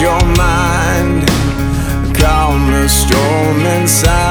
your mind. Calm the storm inside.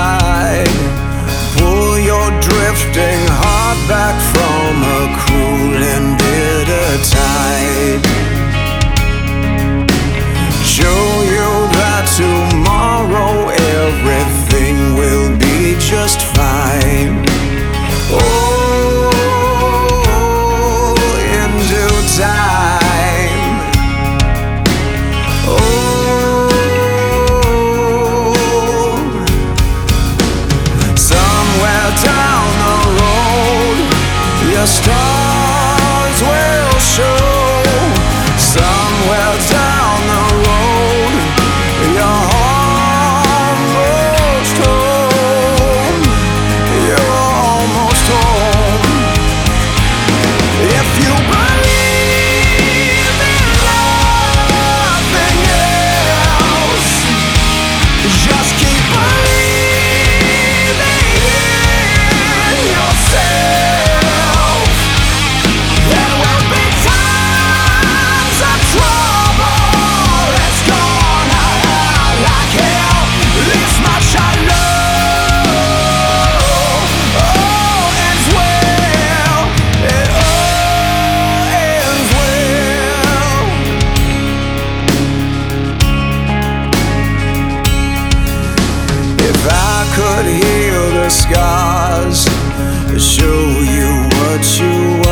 could heal the scars, show you what you are.